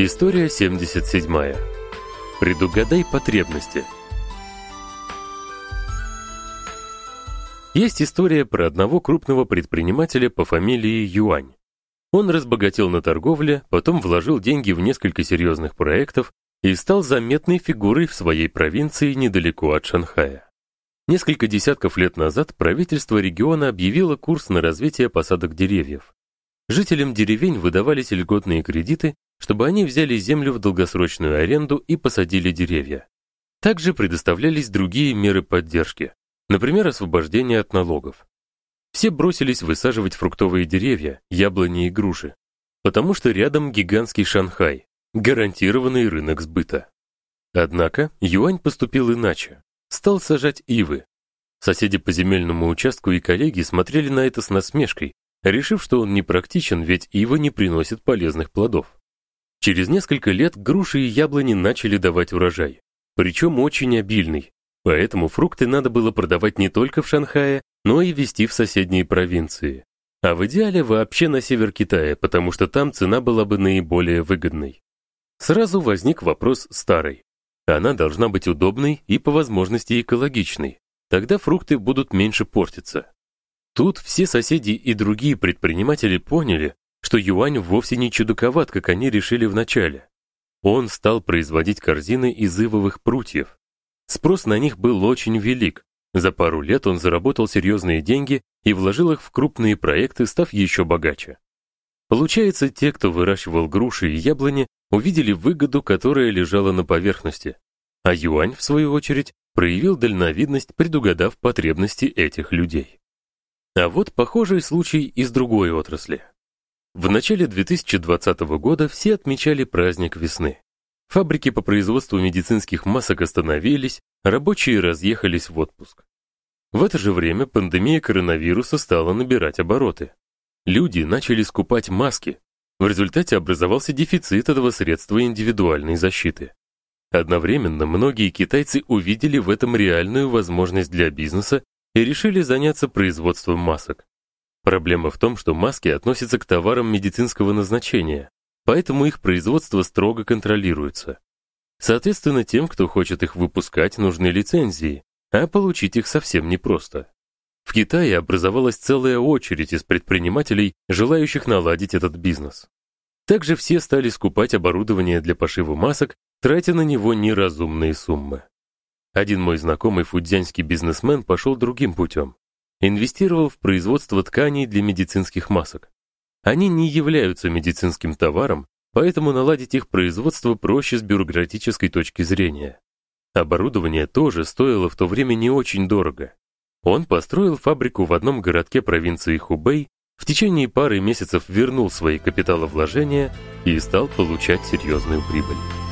История 77. Предугадай потребности. Есть история про одного крупного предпринимателя по фамилии Юань. Он разбогател на торговле, потом вложил деньги в несколько серьезных проектов и стал заметной фигурой в своей провинции недалеко от Шанхая. Несколько десятков лет назад правительство региона объявило курс на развитие посадок деревьев. Жителям деревень выдавались льготные кредиты, чтобы они взяли землю в долгосрочную аренду и посадили деревья. Также предоставлялись другие меры поддержки, например, освобождение от налогов. Все бросились высаживать фруктовые деревья, яблони и груши, потому что рядом гигантский Шанхай, гарантированный рынок сбыта. Однако Юань поступил иначе. Стал сажать ивы. Соседи по земельному участку и коллеги смотрели на это с насмешкой, решив, что он непрактичен, ведь ива не приносит полезных плодов. Через несколько лет груши и яблони начали давать урожай, причем очень обильный. Поэтому фрукты надо было продавать не только в Шанхае, но и везти в соседние провинции. А в идеале вообще на север Китая, потому что там цена была бы наиболее выгодной. Сразу возник вопрос старый. Она должна быть удобной и по возможности экологичной. Тогда фрукты будут меньше портиться. Тут все соседи и другие предприниматели поняли, что юань вовсе не чудаковат, как они решили вначале. Он стал производить корзины из ивовых прутьев. Спрос на них был очень велик. За пару лет он заработал серьезные деньги и вложил их в крупные проекты, став еще богаче. Получается, те, кто выращивал груши и яблони, увидели выгоду, которая лежала на поверхности. А юань, в свою очередь, проявил дальновидность, предугадав потребности этих людей. А вот похожий случай из другой отрасли. В начале 2020 года все отмечали праздник весны. Фабрики по производству медицинских масок остановились, рабочие разъехались в отпуск. В это же время пандемия коронавируса стала набирать обороты. Люди начали скупать маски. В результате образовался дефицит этого средства индивидуальной защиты. Одновременно многие китайцы увидели в этом реальную возможность для бизнеса и решили заняться производством масок. Проблема в том, что маски относятся к товарам медицинского назначения, поэтому их производство строго контролируется. Соответственно, тем, кто хочет их выпускать, нужны лицензии, а получить их совсем непросто. В Китае образовалась целая очередь из предпринимателей, желающих наладить этот бизнес. Также все стали скупать оборудование для пошива масок, тратя на него неразумные суммы. Один мой знакомый фудзянский бизнесмен пошел другим путем. Инвестировал в производство тканей для медицинских масок. Они не являются медицинским товаром, поэтому наладить их производство проще с бюрократической точки зрения. Оборудование тоже стоило в то время не очень дорого. Он построил фабрику в одном городке провинции Хубэй, в течение пары месяцев вернул свои капиталовложения и стал получать серьезную прибыль.